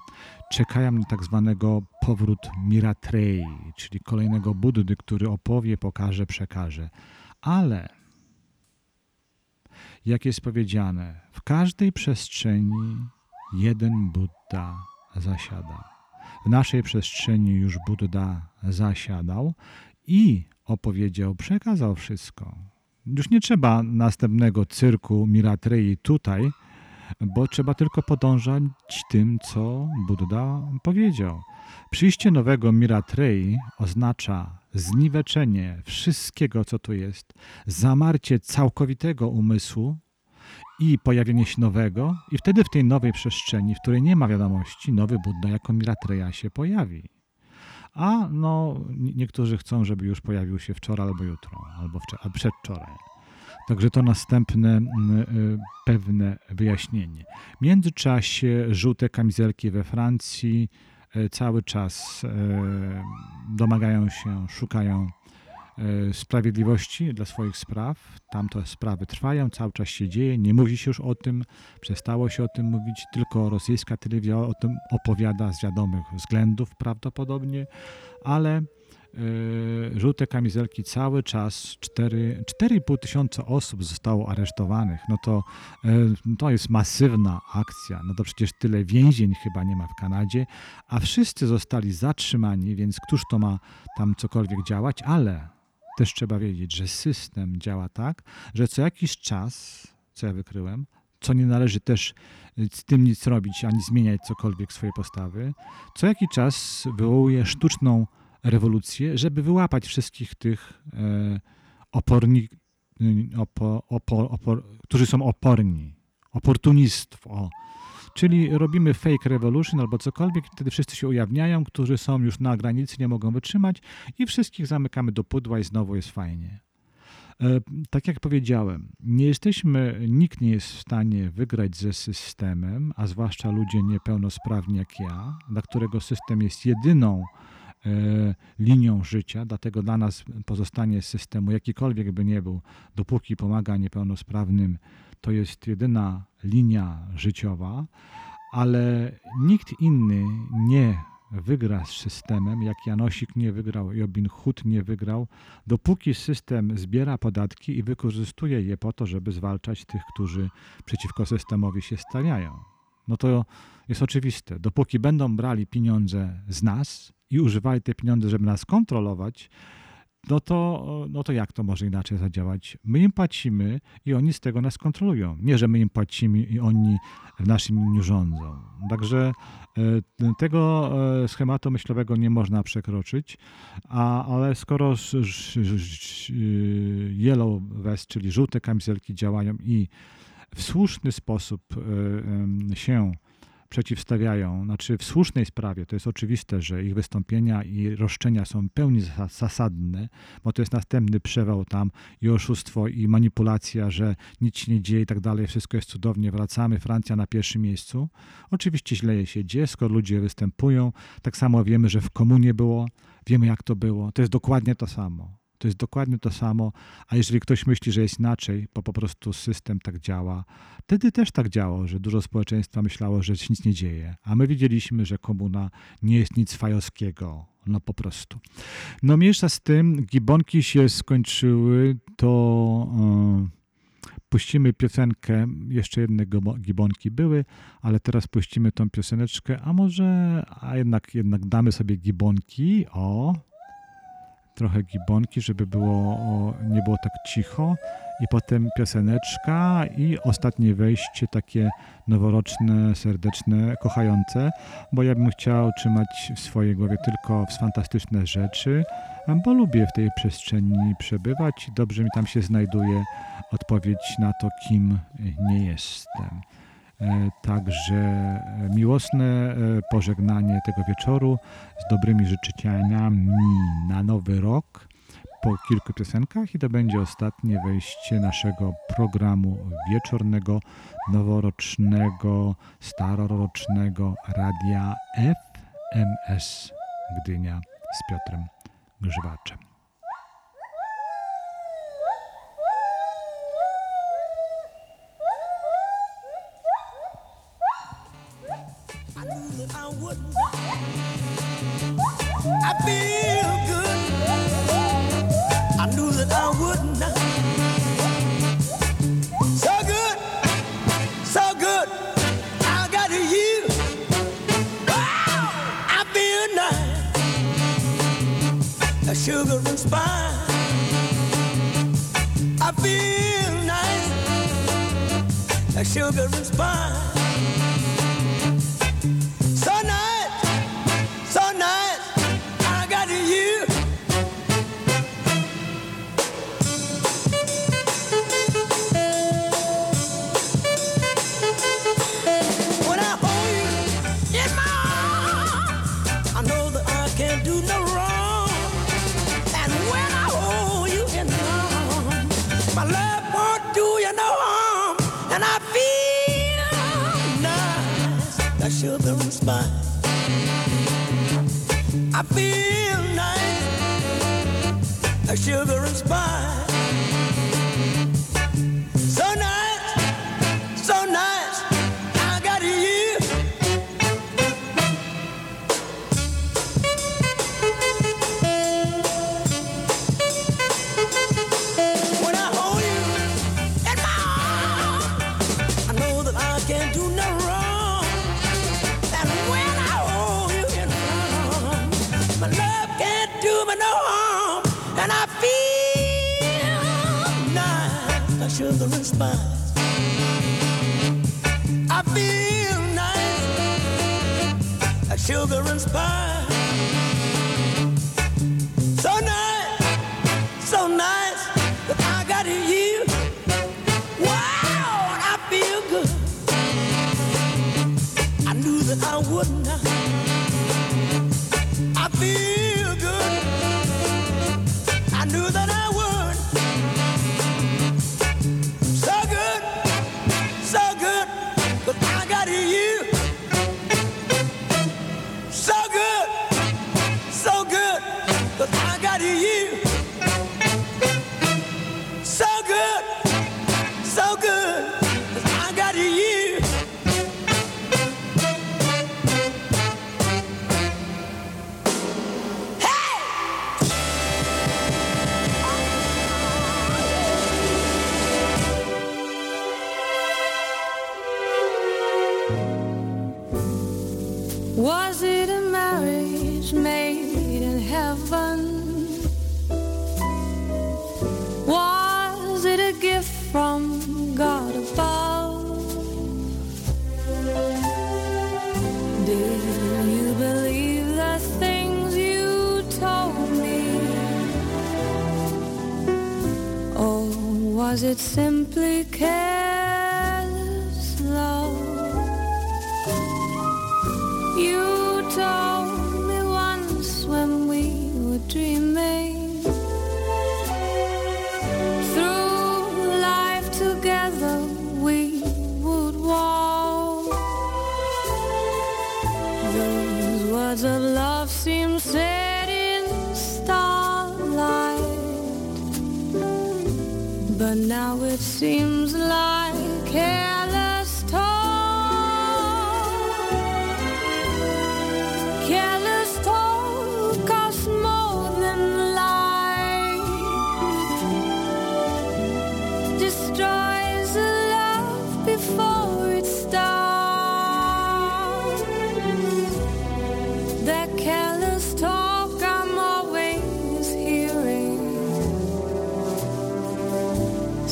czekają na tak zwanego powrót Miratrei, czyli kolejnego Buddy, który opowie, pokaże, przekaże. Ale jak jest powiedziane, w każdej przestrzeni jeden Buddha zasiada. W naszej przestrzeni już Buddha zasiadał i opowiedział, przekazał wszystko. Już nie trzeba następnego cyrku Miratrei tutaj, bo trzeba tylko podążać tym, co Buddha powiedział. Przyjście nowego Miratrei oznacza zniweczenie wszystkiego, co tu jest, zamarcie całkowitego umysłu i pojawienie się nowego, i wtedy w tej nowej przestrzeni, w której nie ma wiadomości, nowy Buddha jako Miratreja się pojawi. A no, nie- niektórzy chcą, żeby już pojawił się wczoraj albo jutro, albo albo przedwczoraj. Także to następne y, pewne wyjaśnienie. W międzyczasie żółte kamizelki we Francji cały czas e, domagają się, szukają e, sprawiedliwości dla swoich spraw. Tam te sprawy trwają, cały czas się dzieje, nie mówi się już o tym, przestało się o tym mówić, tylko rosyjska telewizja o tym opowiada z wiadomych względów prawdopodobnie, ale e, żółte kamizelki cały czas, 4 4,5 tysiąca osób zostało aresztowanych, no to e, to jest masywna akcja, no to przecież tyle więzień chyba nie ma w Kanadzie, a wszyscy zostali zatrzymani, więc któż to ma tam cokolwiek działać, ale też trzeba wiedzieć, że system działa tak, że co jakiś czas, co ja wykryłem, co nie należy też y, z tym nic robić, ani zmieniać cokolwiek swoje postawy, co jakiś czas wywołuje sztuczną rewolucję, żeby wyłapać wszystkich tych e, oporni, y, opo, opo, opor, którzy są oporni, oportunistów, o. Czyli robimy fake revolution albo cokolwiek, wtedy wszyscy się ujawniają, którzy są już na granicy, nie mogą wytrzymać i wszystkich zamykamy do pudła i znowu jest fajnie. E, Tak jak powiedziałem, nie jesteśmy, nikt nie jest w stanie wygrać ze systemem, a zwłaszcza ludzie niepełnosprawni jak ja, dla którego system jest jedyną linią życia, dlatego dla nas pozostanie systemu, jakikolwiek by nie był, dopóki pomaga niepełnosprawnym, to jest jedyna linia życiowa, ale nikt inny nie wygra z systemem, jak Janosik nie wygrał i Robin Hood nie wygrał, dopóki system zbiera podatki i wykorzystuje je po to, żeby zwalczać tych, którzy przeciwko systemowi się stawiają. No to jest oczywiste. Dopóki będą brali pieniądze z nas i używali te pieniądze, żeby nas kontrolować, no to, no to jak to może inaczej zadziałać? My im płacimy i oni z tego nas kontrolują. Nie, że my im płacimy i oni w naszym imieniu rządzą. Także e, tego e, schematu myślowego nie można przekroczyć, a, ale skoro yellow vest, czyli żółte kamizelki działają i w słuszny sposób e, się przeciwstawiają, znaczy w słusznej sprawie, to jest oczywiste, że ich wystąpienia i roszczenia są w pełni zas- zasadne, bo to jest następny przewał tam i oszustwo i manipulacja, że nic się nie dzieje i tak dalej, wszystko jest cudownie, wracamy, Francja na pierwszym miejscu. Oczywiście źle się dzieje, skoro ludzie występują, tak samo wiemy, że w komunie było, wiemy jak to było, to jest dokładnie to samo. To jest dokładnie to samo, a jeżeli ktoś myśli, że jest inaczej, bo po prostu system tak działa, wtedy też tak działo, że dużo społeczeństwa myślało, że się nic nie dzieje, a my widzieliśmy, że komuna nie jest nic fajowskiego, no po prostu. No mniejsza z tym, gibonki się skończyły, to e, puścimy piosenkę, jeszcze jedne gibonki były, ale teraz puścimy tą pioseneczkę, a może, a jednak, jednak damy sobie gibonki, o, trochę gibonki, żeby było, nie było tak cicho. I potem pioseneczka i ostatnie wejście takie noworoczne, serdeczne, kochające, bo ja bym chciał trzymać w swojej głowie tylko fantastyczne rzeczy, bo lubię w tej przestrzeni przebywać i dobrze mi tam się znajduje odpowiedź na to, kim nie jestem. E, Także e, miłosne e, pożegnanie tego wieczoru z dobrymi życzeniami na nowy rok po kilku piosenkach i to będzie ostatnie wejście naszego programu wieczornego, noworocznego, starorocznego radia FMS Gdynia z Piotrem Grzywaczem. Feel good. I knew that I would not. So good, so good. I got you. Wow, I feel nice. A sugar and spice. I feel nice. A sugar and spice. Sugar and spice. So nice, so nice, I got you. When I hold you in my arms, I know that I can't do no wrong. And when I hold you in my arms, my love can't do me no harm. Like sugar and spice. I feel nice, like sugar and spice. So nice, so nice that I got you. Wow, I feel good. I knew that I would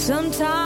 Sometimes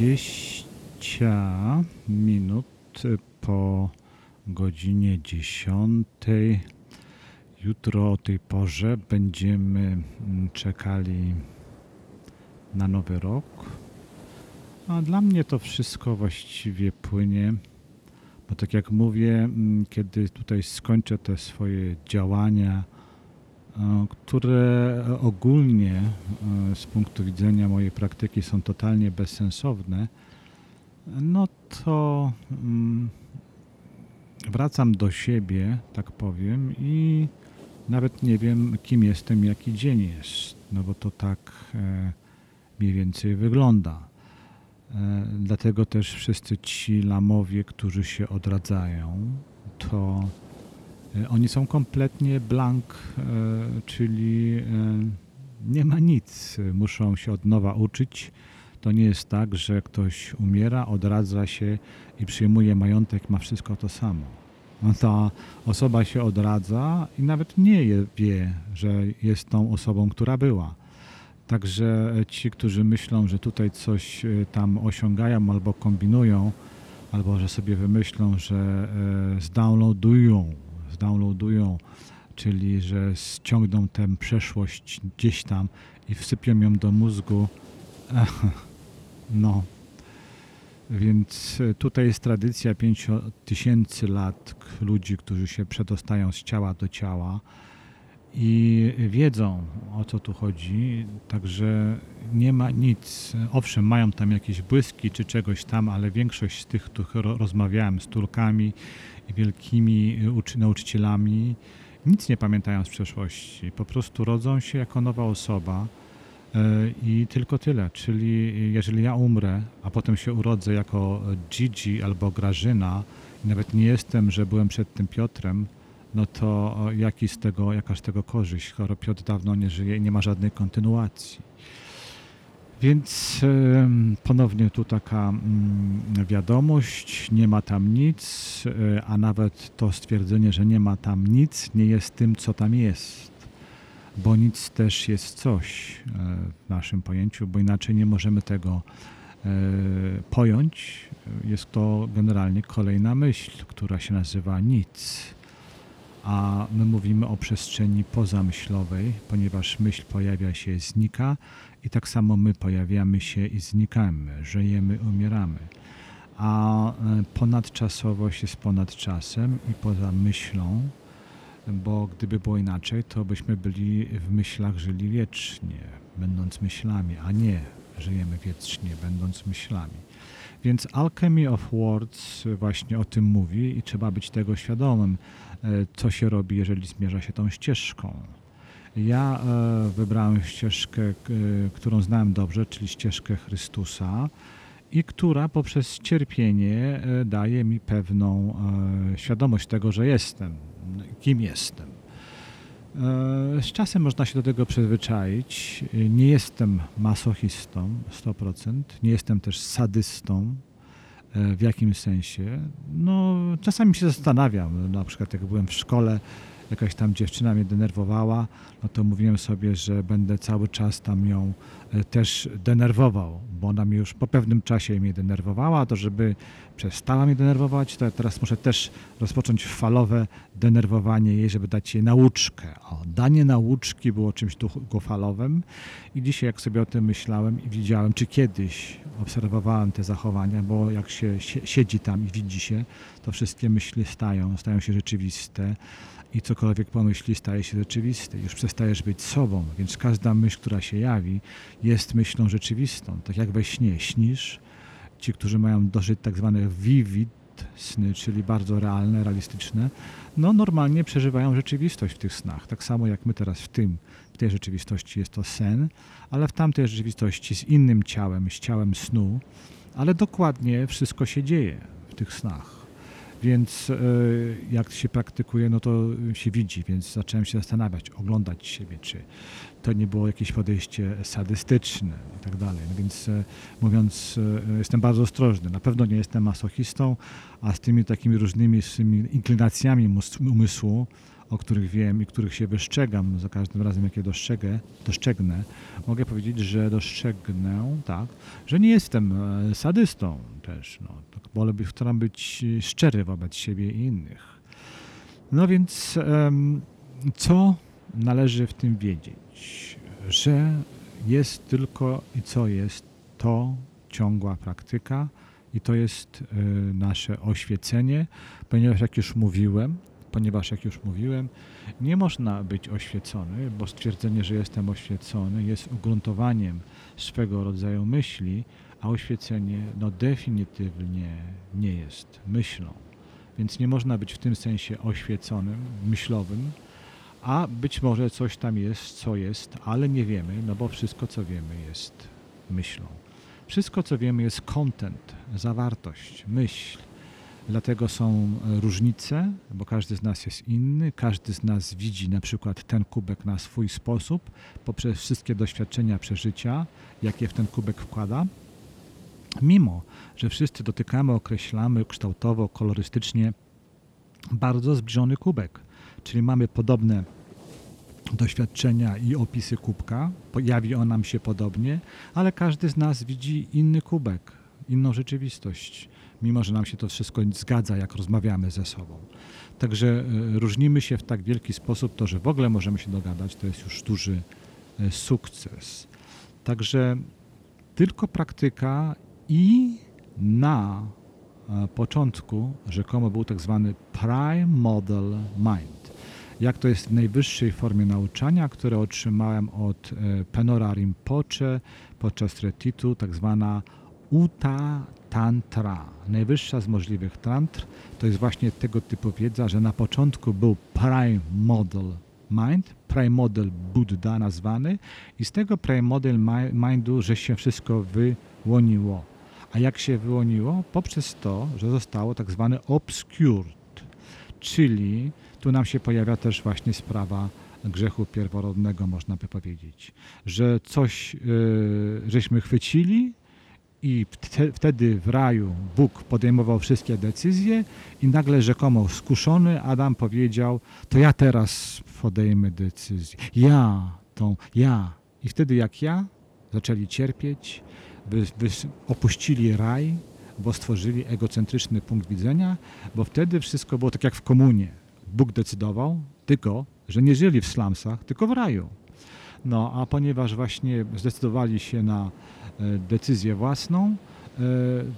20 minut po godzinie 10. Jutro o tej porze będziemy mm, czekali na nowy rok. A dla mnie to wszystko właściwie płynie, bo tak jak mówię, mm, kiedy tutaj skończę te swoje działania, które ogólnie e, z punktu widzenia mojej praktyki są totalnie bezsensowne, no to mm, wracam do siebie, tak powiem, i nawet nie wiem, kim jestem, jaki dzień jest, no bo to tak e, mniej więcej wygląda. E, dlatego też wszyscy ci lamowie, którzy się odradzają, to e, oni są kompletnie blank, e, czyli e, nie ma nic. Muszą się od nowa uczyć. To nie jest tak, że ktoś umiera, odradza się i przyjmuje majątek, ma wszystko to samo. No ta osoba się odradza i nawet nie wie, że jest tą osobą, która była. Także ci, którzy myślą, że tutaj coś e, tam osiągają albo kombinują, albo że sobie wymyślą, że e, zdownloadują, zdownloadują, czyli że ściągną tę przeszłość gdzieś tam i wsypią ją do mózgu. *laughs* No. Więc e, tutaj jest tradycja 5000 lat ludzi, którzy się przedostają z ciała do ciała i wiedzą o co tu chodzi, także nie ma nic. Owszem, mają tam jakieś błyski czy czegoś tam, ale większość z tych, których ro- rozmawiałem z turkami wielkimi y, uczy- nauczycielami, nic nie pamiętają z przeszłości. Po prostu rodzą się jako nowa osoba. y, I tylko tyle, czyli jeżeli ja umrę, a potem się urodzę jako Gigi albo Grażyna, nawet nie jestem, że byłem przed tym Piotrem, no to jaki z tego, jaka z tego korzyść, skoro Piotr dawno nie żyje i nie ma żadnej kontynuacji. Więc ponownie tu taka mm, wiadomość, nie ma tam nic, e, a nawet to stwierdzenie, że nie ma tam nic, nie jest tym, co tam jest. Bo nic też jest coś e, w naszym pojęciu, bo inaczej nie możemy tego e, pojąć. Jest to generalnie kolejna myśl, która się nazywa nic. a my mówimy o przestrzeni pozamyślowej, ponieważ myśl pojawia się, znika i tak samo my pojawiamy się i znikamy, żyjemy, umieramy. A e, ponadczasowość jest ponad czasem i poza myślą, bo gdyby było inaczej, to byśmy byli w myślach żyli wiecznie, będąc myślami, a nie żyjemy wiecznie, będąc myślami. Więc Alchemy of Words właśnie o tym mówi i trzeba być tego świadomym, e, co się robi, jeżeli zmierza się tą ścieżką. Ja e, wybrałem ścieżkę, e, którą znałem dobrze, czyli ścieżkę Chrystusa i która poprzez cierpienie e, daje mi pewną świadomość tego, że jestem, kim jestem. Z czasem można się do tego przyzwyczaić. Nie jestem masochistą 100%, nie jestem też sadystą w jakimś sensie. No, czasami się zastanawiam, na przykład jak byłem w szkole, jakaś tam dziewczyna mnie denerwowała, no to mówiłem sobie, że będę cały czas tam ją e, też denerwował, bo ona mnie już po pewnym czasie mnie denerwowała, to żeby przestała mnie denerwować, to ja teraz muszę też rozpocząć falowe denerwowanie jej, żeby dać jej nauczkę. O, danie nauczki było czymś długofalowym i dzisiaj jak sobie o tym myślałem i widziałem, czy kiedyś obserwowałem te zachowania, bo jak się sie- siedzi tam i widzi się, to wszystkie myśli stają, stają się rzeczywiste i cokolwiek pomyśli staje się rzeczywiste. Już przestajesz być sobą, więc każda myśl, która się jawi, jest myślą rzeczywistą. Tak jak we śnie śnisz, ci, którzy mają dosyć tak zwane vivid sny, czyli bardzo realne, realistyczne, no normalnie przeżywają rzeczywistość w tych snach. Tak samo jak my teraz w tym, w tej rzeczywistości jest to sen, ale w tamtej rzeczywistości z innym ciałem, z ciałem snu, ale dokładnie wszystko się dzieje w tych snach. Więc e, jak się praktykuje, no to się widzi, więc zacząłem się zastanawiać, oglądać siebie, czy to nie było jakieś podejście sadystyczne i tak dalej. No więc e, mówiąc, e, jestem bardzo ostrożny. Na pewno nie jestem masochistą, a z tymi takimi różnymi swymi inklinacjami umysłu, o których wiem i których się wystrzegam za każdym razem, jak je dostrzegę, dostrzegnę, mogę powiedzieć, że dostrzegnę, tak, że nie jestem e, sadystą też. No, tak wolę być, staram być e, szczery wobec siebie i innych. No więc co należy w tym wiedzieć? Że jest tylko i co jest to ciągła praktyka i to jest e, nasze oświecenie, ponieważ jak już mówiłem, ponieważ jak już mówiłem, nie można być oświecony, bo stwierdzenie, że jestem oświecony jest ugruntowaniem swego rodzaju myśli, a oświecenie no definitywnie nie jest myślą. Więc nie można być w tym sensie oświeconym, myślowym, a być może coś tam jest, co jest, ale nie wiemy, no bo wszystko, co wiemy, jest myślą. Wszystko, co wiemy, jest content, zawartość, myśl. Dlatego są e, różnice, bo każdy z nas jest inny, każdy z nas widzi na przykład ten kubek na swój sposób, poprzez wszystkie doświadczenia, przeżycia, jakie w ten kubek wkłada. Mimo, że wszyscy dotykamy, określamy kształtowo, kolorystycznie bardzo zbliżony kubek, czyli mamy podobne doświadczenia i opisy kubka, pojawi on nam się podobnie, ale każdy z nas widzi inny kubek, inną rzeczywistość, mimo że nam się to wszystko zgadza, jak rozmawiamy ze sobą. Także e, różnimy się w tak wielki sposób, to, że w ogóle możemy się dogadać, to jest już duży e, sukces. Także tylko praktyka i na e, początku rzekomo był tak zwany Prime Model Mind. Jak to jest w najwyższej formie nauczania, które otrzymałem od Penora Rinpoche podczas retitu, tak zwana Uta Tantra. Najwyższa z możliwych tantr to jest właśnie tego typu wiedza, że na początku był Prime Model Mind, Prime Model Buddha nazwany i z tego Prime Model mi- Mindu, że się wszystko wyłoniło. A jak się wyłoniło? Poprzez to, że zostało tak zwane obscured, czyli tu nam się pojawia też właśnie sprawa grzechu pierworodnego, można by powiedzieć, że coś y, żeśmy chwycili i wte- wtedy w raju Bóg podejmował wszystkie decyzje i nagle rzekomo skuszony Adam powiedział, to ja teraz podejmę decyzję. Ja, tą, ja. I wtedy jak ja, zaczęli cierpieć, wy, wy, opuścili raj, bo stworzyli egocentryczny punkt widzenia, bo wtedy wszystko było tak jak w komunie. Bóg decydował, tylko że nie żyli w slumsach, tylko w raju. No a ponieważ właśnie zdecydowali się na decyzję własną, e,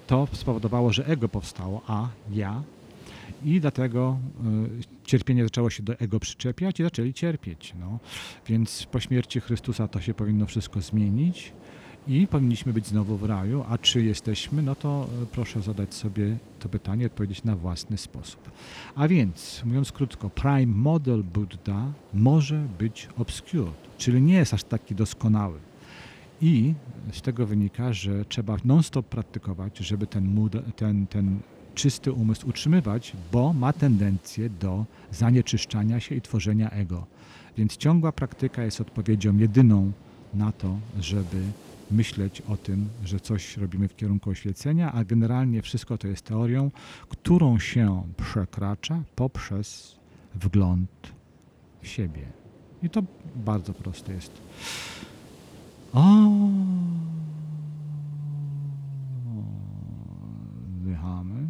to spowodowało, że ego powstało, a ja. I dlatego e, cierpienie zaczęło się do ego przyczepiać i zaczęli cierpieć. No. Więc po śmierci Chrystusa to się powinno wszystko zmienić i powinniśmy być znowu w raju. A czy jesteśmy? No to e, proszę zadać sobie to pytanie, odpowiedzieć na własny sposób. A więc, mówiąc krótko, Prime Model Buddha może być obscured, czyli nie jest aż taki doskonały. I z tego wynika, że trzeba non-stop praktykować, żeby ten, mood- ten, ten czysty umysł utrzymywać, bo ma tendencję do zanieczyszczania się i tworzenia ego. Więc ciągła praktyka jest odpowiedzią jedyną na to, żeby myśleć o tym, że coś robimy w kierunku oświecenia, a generalnie wszystko to jest teorią, którą się przekracza poprzez wgląd w siebie. I to bardzo proste jest. O, Wdychamy.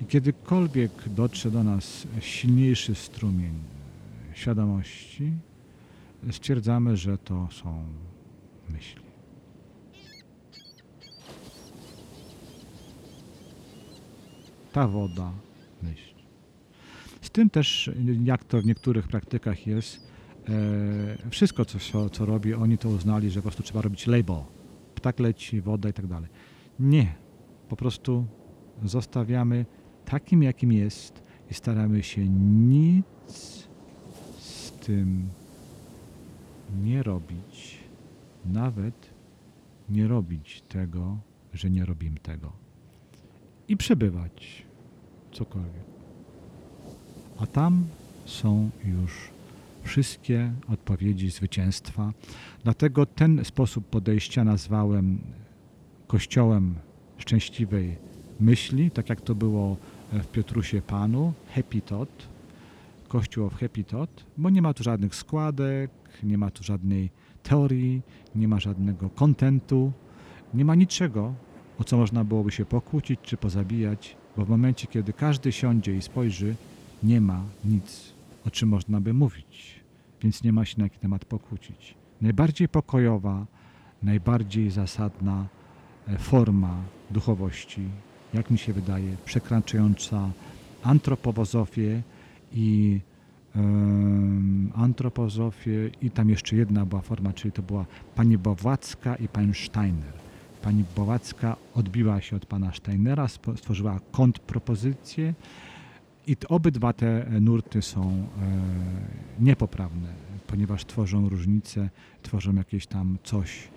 I kiedykolwiek dotrze do nas silniejszy strumień świadomości, stwierdzamy, że to są myśli. Ta woda, myśl. Tym też, jak to w niektórych praktykach jest, e, wszystko, co, co robi, oni to uznali, że po prostu trzeba robić label. Ptak leci, woda i tak dalej. Nie. Po prostu zostawiamy takim, jakim jest i staramy się nic z tym nie robić, nawet nie robić tego, że nie robimy tego. I przebywać cokolwiek. A tam są już wszystkie odpowiedzi zwycięstwa. Dlatego ten sposób podejścia nazwałem kościołem szczęśliwej myśli, tak jak to było w Piotrusie Panu, Happy Tot, Kościół of Happy Tot, bo nie ma tu żadnych składek, nie ma tu żadnej teorii, nie ma żadnego kontentu, nie ma niczego, o co można byłoby się pokłócić czy pozabijać, bo w momencie, kiedy każdy siądzie i spojrzy, nie ma nic, o czym można by mówić, więc nie ma się na jaki temat pokłócić. Najbardziej pokojowa, najbardziej zasadna e, forma duchowości, jak mi się wydaje, przekraczająca antropozofię i em, antropozofię i tam jeszcze jedna była forma, czyli to była pani Bławacka i pan Steiner. Pani Bławacka odbiła się od pana Steinera, stworzyła kontrpropozycję i obydwa te nurty są e, niepoprawne, ponieważ tworzą różnice, tworzą jakieś tam coś,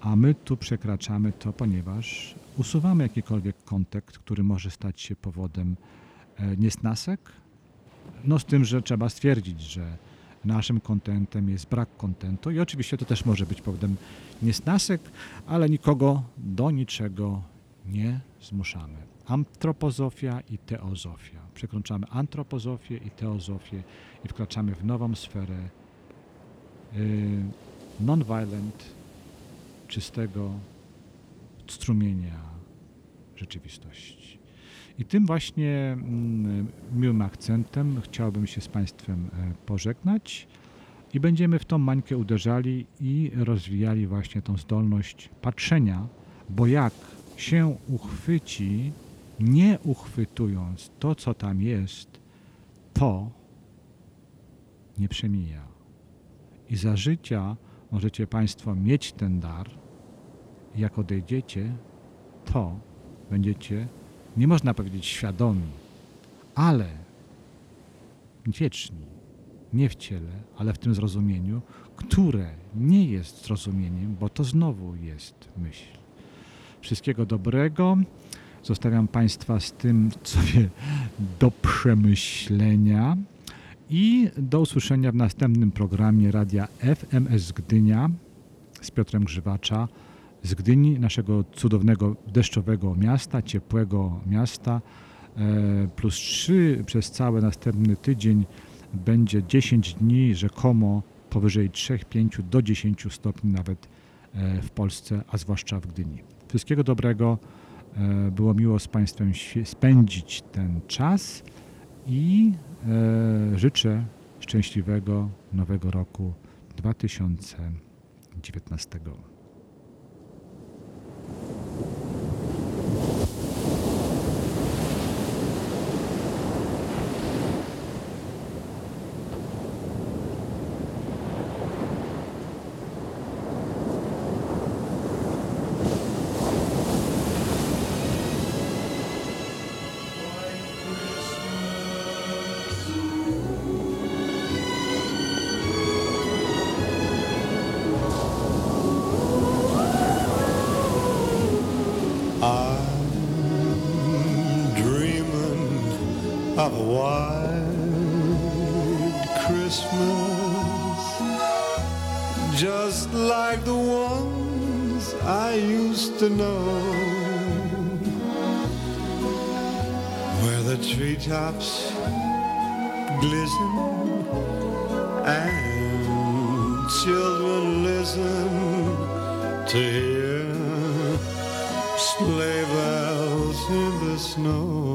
a my tu przekraczamy to, ponieważ usuwamy jakikolwiek kontekst, który może stać się powodem e, niesnasek. No z tym, że trzeba stwierdzić, że naszym kontentem jest brak kontentu i oczywiście to też może być powodem niesnasek, ale nikogo do niczego nie zmuszamy. Antropozofia i teozofia. Przekraczamy antropozofię i teozofię i wkraczamy w nową sferę y, non-violent, czystego strumienia rzeczywistości. I tym właśnie mm, miłym akcentem chciałbym się z Państwem e, pożegnać i będziemy w tą mańkę uderzali i rozwijali właśnie tą zdolność patrzenia, bo jak się uchwyci, nie uchwytując to, co tam jest, to nie przemija. I za życia możecie Państwo mieć ten dar, i jak odejdziecie, to będziecie, nie można powiedzieć świadomi, ale wieczni, nie w ciele, ale w tym zrozumieniu, które nie jest zrozumieniem, bo to znowu jest myśl. Wszystkiego dobrego. Zostawiam Państwa z tym sobie do przemyślenia i do usłyszenia w następnym programie radia FMS Gdynia z Piotrem Grzywacza z Gdyni, naszego cudownego deszczowego miasta, ciepłego miasta. E, plus 3 przez cały następny tydzień będzie 10 dni rzekomo powyżej 3, 5 do 10 stopni nawet e, w Polsce, a zwłaszcza w Gdyni. Wszystkiego dobrego E, było miło z Państwem spędzić ten czas i e, życzę szczęśliwego nowego roku 2019. to hear sleigh bells in the snow.